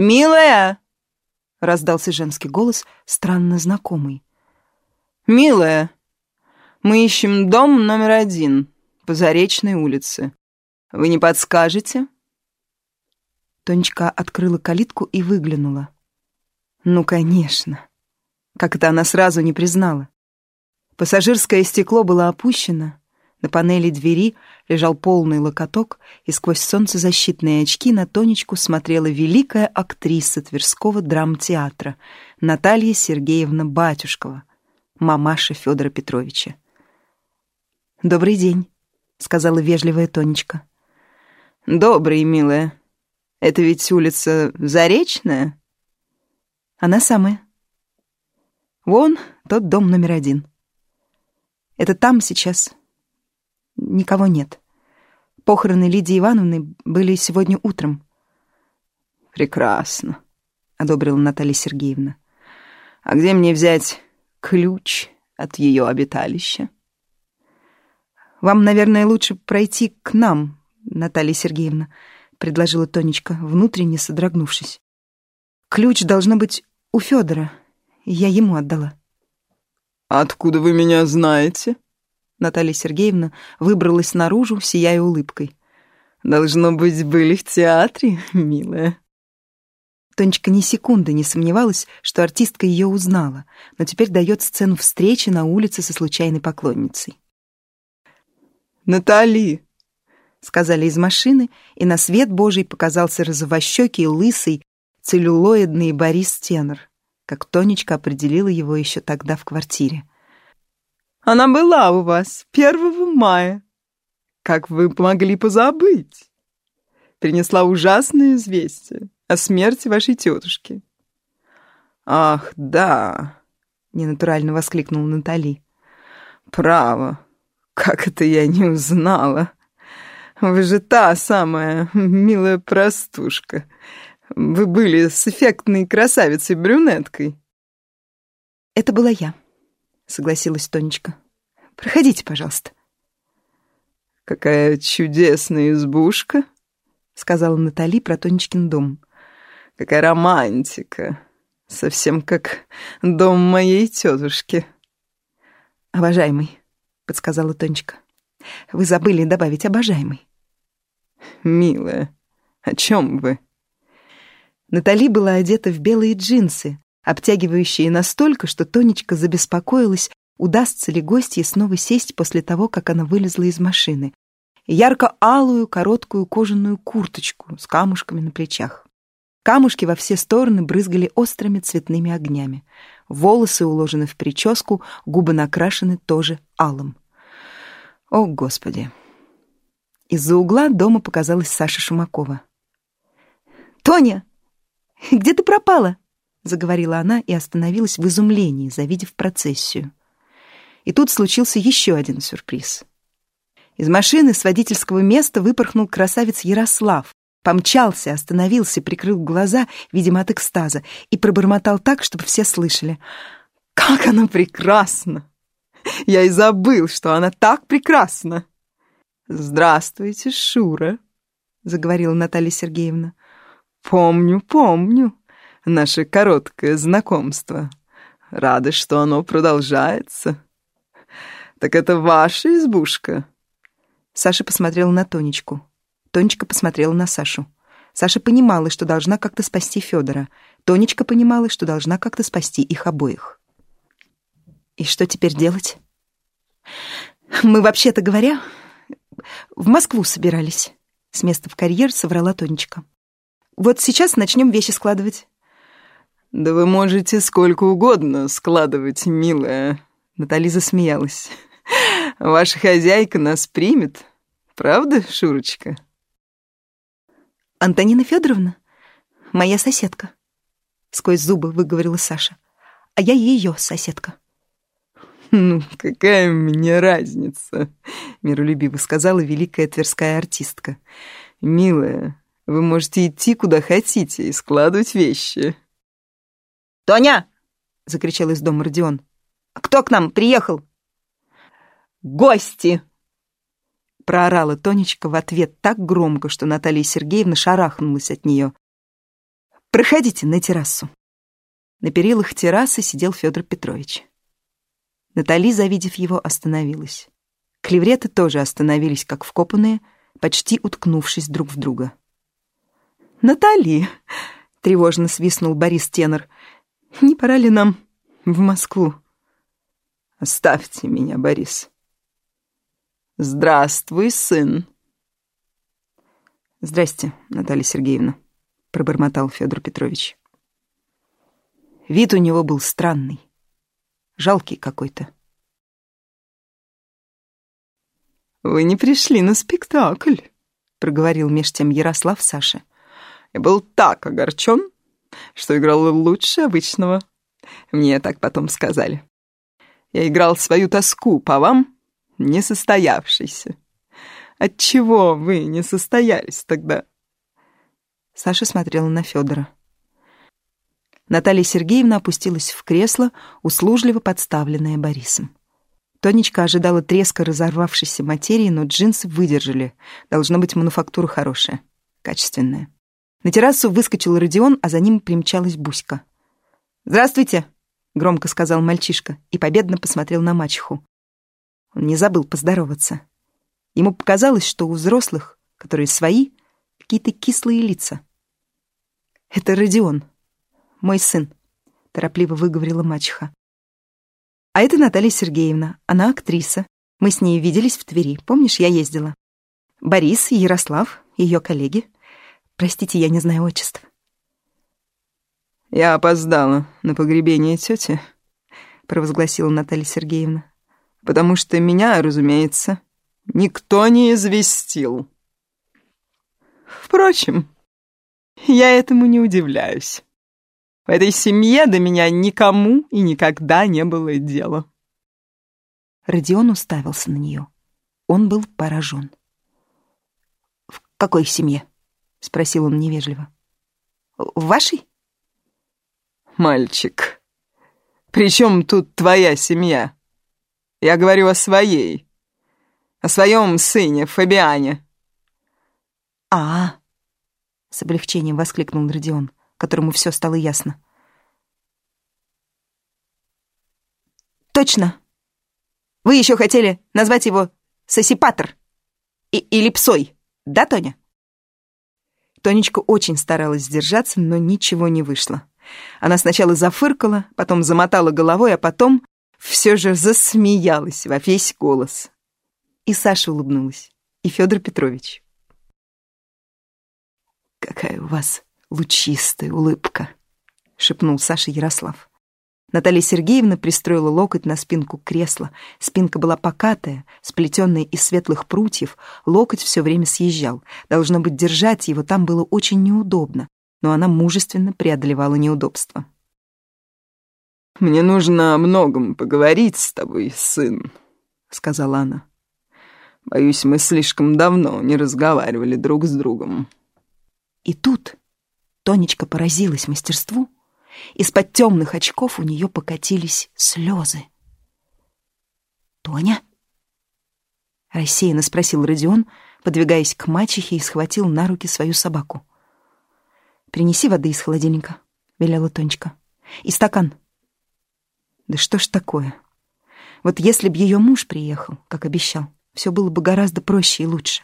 «Милая!» — раздался женский голос, странно знакомый. «Милая, мы ищем дом номер один по Заречной улице. Вы не подскажете?» Тонечка открыла калитку и выглянула. Ну, конечно. Как это она сразу не признала? Пассажирское стекло было опущено, на панели двери лежал полный локоток, и сквозь солнцезащитные очки на Тонечку смотрела великая актриса Тверского драмтеатра Наталья Сергеевна Батюшкова, мамаша Федора Петровича. «Добрый день», — сказала вежливая Тонечка. «Добрый, милая. Это ведь улица Заречная?» «Она самая». «Вон тот дом номер один». «Это там сейчас, никого нет. Похороны Лидии Ивановны были сегодня утром. «Прекрасно», — одобрила Наталья Сергеевна. «А где мне взять ключ от ее обиталища?» «Вам, наверное, лучше пройти к нам, Наталья Сергеевна», — предложила Тонечка, внутренне содрогнувшись. «Ключ должно быть у Федора. Я ему отдала». «Откуда вы меня знаете?» Наталья Сергеевна выбралась наружу, сияя улыбкой. «Должно быть, были в театре, милая». Тонечка ни секунды не сомневалась, что артистка ее узнала, но теперь дает сцену встречи на улице со случайной поклонницей. «Натали!» — сказали из машины, и на свет Божий показался розовощекий, лысый, целлюлоидный Борис Тенор, как Тонечка определила его еще тогда в квартире. Она была у вас 1 мая. Как вы могли позабыть? Принесла ужасное известие о смерти вашей тетушки. Ах, да, ненатурально воскликнула Натали. Право, как это я не узнала. Вы же та самая милая простушка. Вы были с эффектной красавицей-брюнеткой. Это была я согласилась Тонечка. Проходите, пожалуйста. Какая чудесная избушка, сказала Натали про Тонечкин дом. Какая романтика. Совсем как дом моей тетушки. Обожаемый, подсказала Тонечка. Вы забыли добавить обожаемый. Милая, о чем вы? Натали была одета в белые джинсы, обтягивающие настолько, что Тонечка забеспокоилась, удастся ли гостье снова сесть после того, как она вылезла из машины. Ярко-алую короткую кожаную курточку с камушками на плечах. Камушки во все стороны брызгали острыми цветными огнями. Волосы уложены в прическу, губы накрашены тоже алым. О, Господи! Из-за угла дома показалась Саша Шумакова. «Тоня, где ты пропала?» — заговорила она и остановилась в изумлении, завидев процессию. И тут случился еще один сюрприз. Из машины с водительского места выпорхнул красавец Ярослав, помчался, остановился, прикрыл глаза, видимо, от экстаза, и пробормотал так, чтобы все слышали. «Как она прекрасна! Я и забыл, что она так прекрасна!» «Здравствуйте, Шура», — заговорила Наталья Сергеевна. «Помню, помню наше короткое знакомство. Рада, что оно продолжается. Так это ваша избушка?» Саша посмотрела на Тонечку. Тонечка посмотрела на Сашу. Саша понимала, что должна как-то спасти Федора. Тонечка понимала, что должна как-то спасти их обоих. И что теперь делать? Мы, вообще-то говоря, в Москву собирались. С места в карьер соврала Тонечка. Вот сейчас начнем вещи складывать. «Да вы можете сколько угодно складывать, милая», — Натали засмеялась. «Ваша хозяйка нас примет, правда, Шурочка?» «Антонина Федоровна, моя соседка», — сквозь зубы выговорила Саша. «А я ее соседка». «Ну, какая мне разница?» — миролюбиво сказала великая тверская артистка. «Милая, вы можете идти куда хотите и складывать вещи». «Тоня!» — закричал из дома Родион. «Кто к нам приехал?» «Гости!» Проорала Тонечка в ответ так громко, что Наталья Сергеевна шарахнулась от нее. Проходите на террасу». На перилах террасы сидел Федор Петрович. Натали, завидев его, остановилась. Клевреты тоже остановились, как вкопанные, почти уткнувшись друг в друга. «Натали!» — тревожно свистнул Борис Тенор. «Не пора ли нам в Москву?» «Оставьте меня, Борис». «Здравствуй, сын». «Здрасте, Наталья Сергеевна», — пробормотал Федор Петрович. Вид у него был странный, жалкий какой-то. «Вы не пришли на спектакль», — проговорил меж тем Ярослав Саше. «Я был так огорчен, что играл лучше обычного. Мне так потом сказали. Я играл свою тоску по вам, несостоявшейся. Отчего вы не состоялись тогда?» Саша смотрела на Федора. Наталья Сергеевна опустилась в кресло, услужливо подставленное Борисом. Тонечка ожидала треска разорвавшейся материи, но джинсы выдержали. Должна быть мануфактура хорошая, качественная. На террасу выскочил Родион, а за ним примчалась Буська. «Здравствуйте!» — громко сказал мальчишка и победно посмотрел на мачеху. Он не забыл поздороваться. Ему показалось, что у взрослых, которые свои, какие-то кислые лица. «Это Родион, мой сын», — торопливо выговорила мачеха. А это Наталья Сергеевна, она актриса. Мы с ней виделись в Твери, помнишь, я ездила. Борис Ярослав, ее коллеги. Простите, я не знаю отчества. «Я опоздала на погребение тети», — провозгласила Наталья Сергеевна. «Потому что меня, разумеется, никто не известил. Впрочем, я этому не удивляюсь». В этой семье до меня никому и никогда не было дела. Родион уставился на нее. Он был поражен. «В какой семье?» — спросил он невежливо. «В вашей?» «Мальчик, при чем тут твоя семья? Я говорю о своей, о своем сыне Фабиане». «А-а!» — с облегчением воскликнул Родион которому все стало ясно. «Точно! Вы еще хотели назвать его Сосипатор и или Псой, да, Тоня?» Тонечка очень старалась сдержаться, но ничего не вышло. Она сначала зафыркала, потом замотала головой, а потом все же засмеялась во весь голос. И Саша улыбнулась, и Федор Петрович. «Какая у вас лучистая улыбка», — шепнул Саша Ярослав. Наталья Сергеевна пристроила локоть на спинку кресла. Спинка была покатая, сплетенная из светлых прутьев, локоть все время съезжал. Должно быть, держать его там было очень неудобно, но она мужественно преодолевала неудобства. «Мне нужно о многом поговорить с тобой, сын», — сказала она. «Боюсь, мы слишком давно не разговаривали друг с другом». И тут Тонечка поразилась мастерству. Из-под темных очков у нее покатились слезы. «Тоня?» — рассеянно спросил Родион, подвигаясь к мачехе и схватил на руки свою собаку. «Принеси воды из холодильника», — велела Тонечка. «И стакан». «Да что ж такое? Вот если б ее муж приехал, как обещал, все было бы гораздо проще и лучше.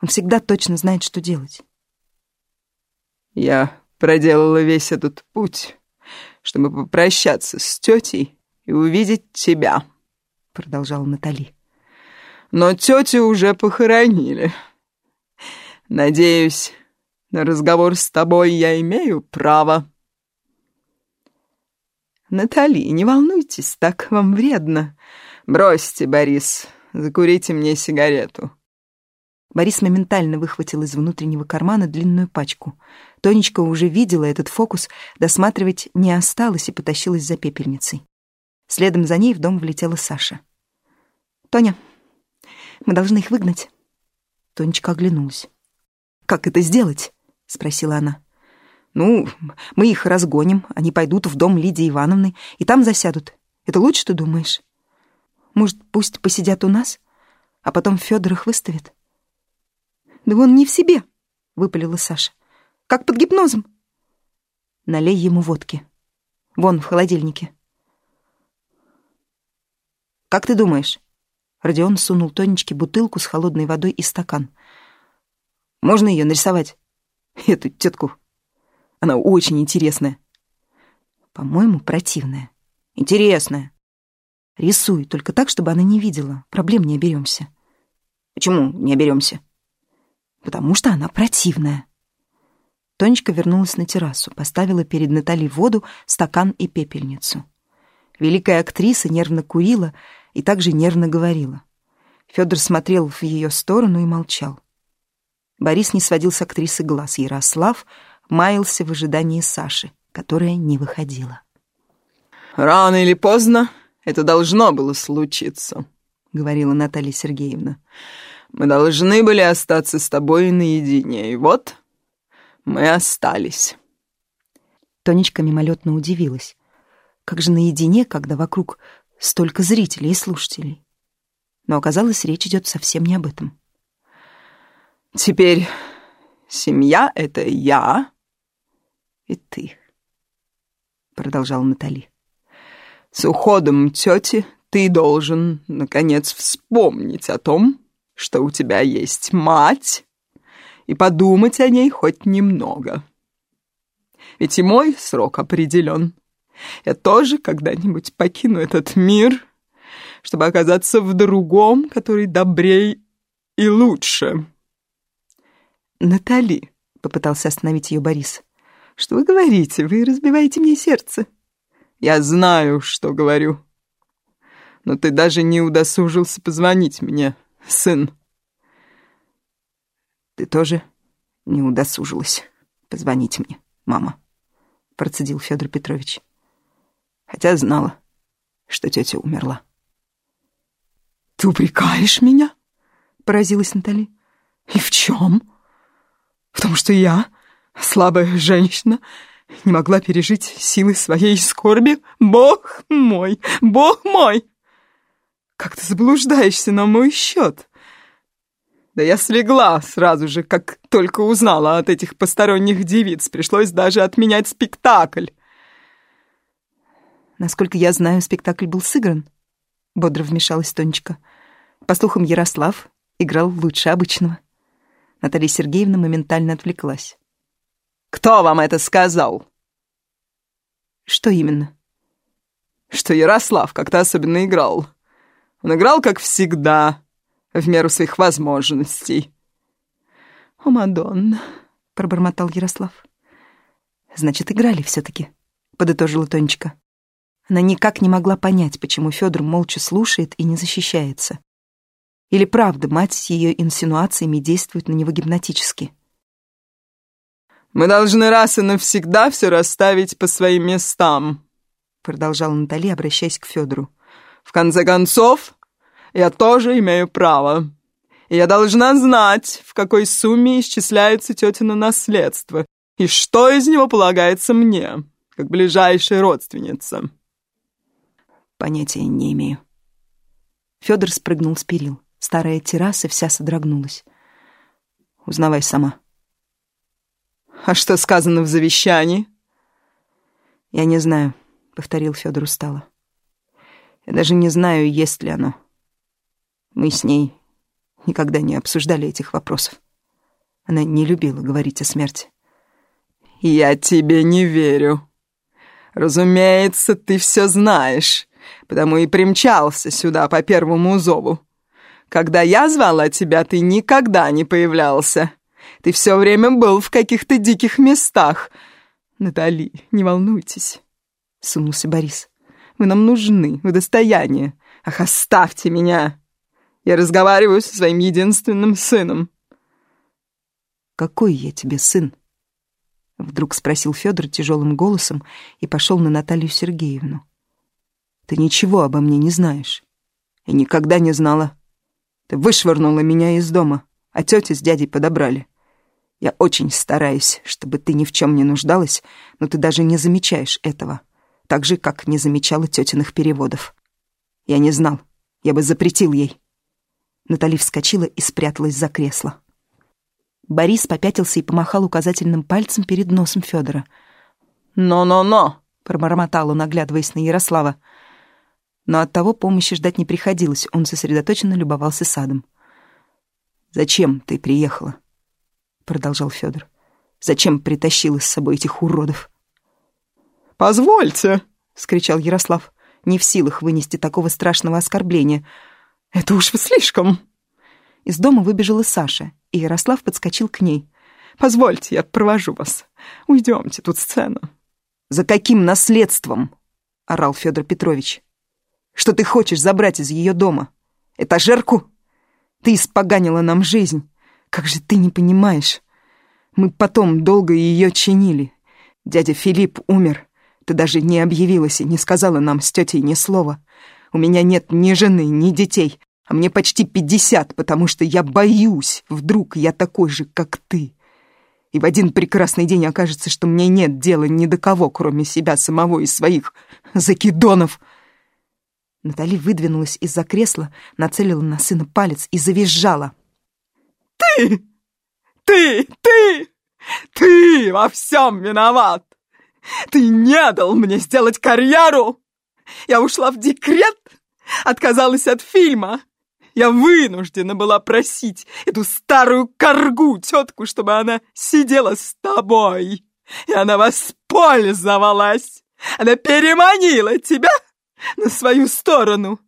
Он всегда точно знает, что делать». Я проделала весь этот путь, чтобы попрощаться с тетей и увидеть тебя, продолжала Натали. Но тетю уже похоронили. Надеюсь, на разговор с тобой я имею право. Натали, не волнуйтесь, так вам вредно. Бросьте, Борис, закурите мне сигарету. Борис моментально выхватил из внутреннего кармана длинную пачку. Тонечка уже видела этот фокус, досматривать не осталось и потащилась за пепельницей. Следом за ней в дом влетела Саша. «Тоня, мы должны их выгнать». Тонечка оглянулась. «Как это сделать?» — спросила она. «Ну, мы их разгоним, они пойдут в дом Лидии Ивановны и там засядут. Это лучше, ты думаешь? Может, пусть посидят у нас, а потом Фёдор их выставит?» «Да он не в себе», — выпалила Саша. «Как под гипнозом». Налей ему водки. Вон, в холодильнике. «Как ты думаешь?» Родион сунул Тонечке бутылку с холодной водой и стакан. «Можно ее нарисовать? Эту тетку. Она очень интересная». «По-моему, противная. Интересная. Рисуй, только так, чтобы она не видела. Проблем не оберемся». «Почему не оберемся?» «Потому что она противная». Тонечка вернулась на террасу, поставила перед Натальей воду, стакан и пепельницу. Великая актриса нервно курила и также нервно говорила. Федор смотрел в ее сторону и молчал. Борис не сводил с актрисы глаз. Ярослав маялся в ожидании Саши, которая не выходила. «Рано или поздно это должно было случиться», — говорила Наталья Сергеевна. «Мы должны были остаться с тобой наедине, и вот мы остались». Тонечка мимолетно удивилась. Как же наедине, когда вокруг столько зрителей и слушателей? Но оказалось, речь идет совсем не об этом. «Теперь семья — это я и ты», — продолжала Натали. «С уходом тети ты должен, наконец, вспомнить о том, что у тебя есть мать, и подумать о ней хоть немного. Ведь и мой срок определен. Я тоже когда-нибудь покину этот мир, чтобы оказаться в другом, который добрей и лучше. «Натали», — попытался остановить ее Борис, — «что вы говорите? Вы разбиваете мне сердце». «Я знаю, что говорю. Но ты даже не удосужился позвонить мне, сын». «Ты тоже не удосужилась позвонить мне, мама», — процедил Федор Петрович хотя знала, что тетя умерла. «Ты упрекаешь меня?» — поразилась Натали. «И в чем? В том, что я, слабая женщина, не могла пережить силы своей скорби? Бог мой, Бог мой! Как ты заблуждаешься на мой счет!» Да я слегла сразу же, как только узнала от этих посторонних девиц. Пришлось даже отменять спектакль. Насколько я знаю, спектакль был сыгран. Бодро вмешалась Тонечка. По слухам, Ярослав играл лучше обычного. Наталья Сергеевна моментально отвлеклась. «Кто вам это сказал?» «Что именно?» «Что Ярослав как-то особенно играл. Он играл, как всегда, в меру своих возможностей». «О, Мадонна!» — пробормотал Ярослав. «Значит, играли все-таки», — подытожила Тонечка. Она никак не могла понять, почему Федор молча слушает и не защищается. Или правда, мать с ее инсинуациями действует на него гипнотически. «Мы должны раз и навсегда все расставить по своим местам», продолжала Натали, обращаясь к Федору. «В конце концов, я тоже имею право. И я должна знать, в какой сумме исчисляется тетина наследство и что из него полагается мне, как ближайшей родственнице». Понятия не имею. Федор спрыгнул с перил. Старая терраса вся содрогнулась. Узнавай сама. А что сказано в завещании? Я не знаю, повторил Федор устало. Я даже не знаю, есть ли оно. Мы с ней никогда не обсуждали этих вопросов. Она не любила говорить о смерти. «Я тебе не верю. Разумеется, ты все знаешь потому и примчался сюда по первому зову. Когда я звала тебя, ты никогда не появлялся. Ты все время был в каких-то диких местах. Натали, не волнуйтесь, — сунулся Борис. Вы нам нужны, вы достояние. Ах, оставьте меня. Я разговариваю со своим единственным сыном. Какой я тебе сын? Вдруг спросил Федор тяжелым голосом и пошел на Наталью Сергеевну. Ты ничего обо мне не знаешь. И никогда не знала. Ты вышвырнула меня из дома, а тетя с дядей подобрали. Я очень стараюсь, чтобы ты ни в чем не нуждалась, но ты даже не замечаешь этого, так же, как не замечала тетиных переводов. Я не знал, я бы запретил ей. Натали вскочила и спряталась за кресло. Борис попятился и помахал указательным пальцем перед носом Федора. «Но-но-но!» — пробормотал он, оглядываясь на Ярослава. Но от того помощи ждать не приходилось, он сосредоточенно любовался садом. «Зачем ты приехала?» — продолжал Федор. «Зачем притащила с собой этих уродов?» «Позвольте!» — скричал Ярослав, не в силах вынести такого страшного оскорбления. «Это уж слишком!» Из дома выбежала Саша, и Ярослав подскочил к ней. «Позвольте, я провожу вас. Уйдемте, тут сцена». «За каким наследством?» — орал Федор Петрович. «Что ты хочешь забрать из ее дома? Этажерку? Ты испоганила нам жизнь. Как же ты не понимаешь? Мы потом долго ее чинили. Дядя Филипп умер. Ты даже не объявилась и не сказала нам с тетей ни слова. У меня нет ни жены, ни детей, а мне почти пятьдесят, потому что я боюсь, вдруг я такой же, как ты. И в один прекрасный день окажется, что мне нет дела ни до кого, кроме себя самого и своих закидонов. Натали выдвинулась из-за кресла, нацелила на сына палец и завизжала. «Ты! Ты! Ты! Ты во всем виноват! Ты не дал мне сделать карьеру! Я ушла в декрет, отказалась от фильма. Я вынуждена была просить эту старую коргу, тетку, чтобы она сидела с тобой. И она воспользовалась. Она переманила тебя на свою сторону.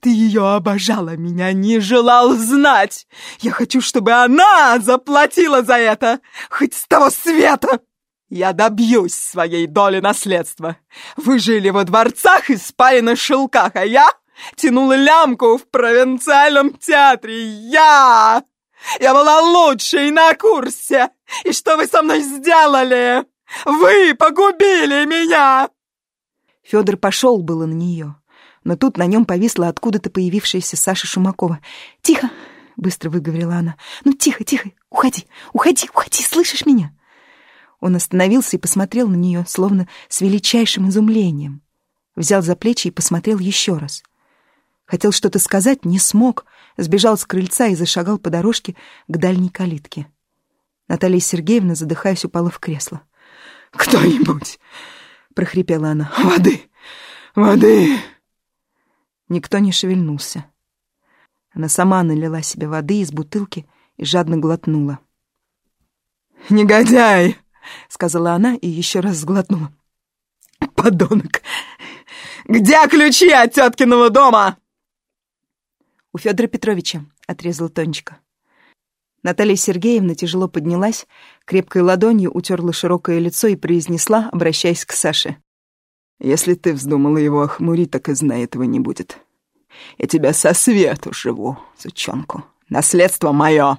Ты ее обожала, меня не желал знать. Я хочу, чтобы она заплатила за это, хоть с того света. Я добьюсь своей доли наследства. Вы жили во дворцах и спали на шелках, а я тянула лямку в провинциальном театре. Я! Я была лучшей на курсе. И что вы со мной сделали? Вы погубили меня!» Федор пошел было на нее, но тут на нем повисла откуда-то появившаяся Саша Шумакова. «Тихо!» — быстро выговорила она. «Ну, тихо, тихо! Уходи! Уходи, уходи! Слышишь меня?» Он остановился и посмотрел на нее, словно с величайшим изумлением. Взял за плечи и посмотрел еще раз. Хотел что-то сказать, не смог, сбежал с крыльца и зашагал по дорожке к дальней калитке. Наталья Сергеевна, задыхаясь, упала в кресло. «Кто-нибудь!» — прохрипела она. «Воды! Воды!» Никто не шевельнулся. Она сама налила себе воды из бутылки и жадно глотнула. «Негодяй!» — сказала она и еще раз сглотнула. «Подонок! Где ключи от теткиного дома?» «У Федора Петровича», — отрезала Тонечка. Наталья Сергеевна тяжело поднялась, крепкой ладонью утерла широкое лицо и произнесла, обращаясь к Саше. «Если ты вздумала его охмурить, так и знай, этого не будет. Я тебя со свету живу, сучонку. Наследство мое!»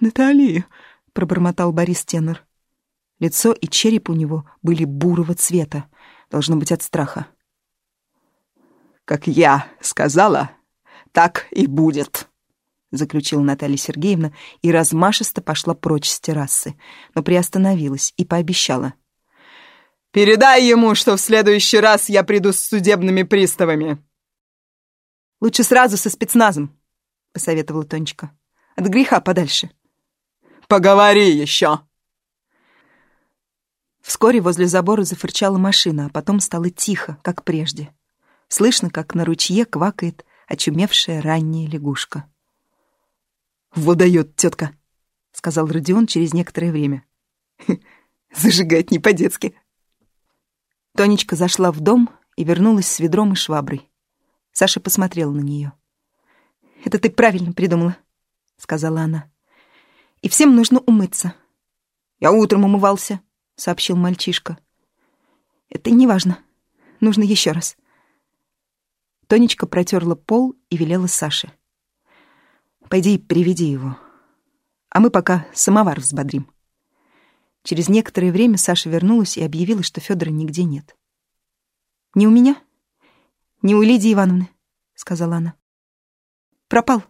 «Натали!» — пробормотал Борис Тенор. Лицо и череп у него были бурого цвета, должно быть от страха. «Как я сказала, так и будет», — заключила Наталья Сергеевна и размашисто пошла прочь с террасы, но приостановилась и пообещала. «Передай ему, что в следующий раз я приду с судебными приставами». «Лучше сразу со спецназом», — посоветовала Тонечка. «От греха подальше». «Поговори еще!» Вскоре возле забора зафырчала машина, а потом стало тихо, как прежде. Слышно, как на ручье квакает очумевшая ранняя лягушка. «Водает тетка», — сказал Родион через некоторое время. «Зажигать не по-детски». Тонечка зашла в дом и вернулась с ведром и шваброй. Саша посмотрела на нее. «Это ты правильно придумала», — сказала она. «И всем нужно умыться. Я утром умывался». — сообщил мальчишка. «Это не важно. Нужно еще раз». Тонечка протерла пол и велела Саше. «Пойди приведи его. А мы пока самовар взбодрим». Через некоторое время Саша вернулась и объявила, что Федора нигде нет. «Не у меня, не у Лидии Ивановны», — сказала она. «Пропал».